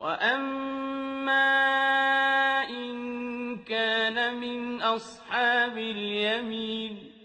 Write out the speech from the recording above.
وَأَمَّا إِن كَانَ مِنْ أَصْحَابِ الْيَمِينِ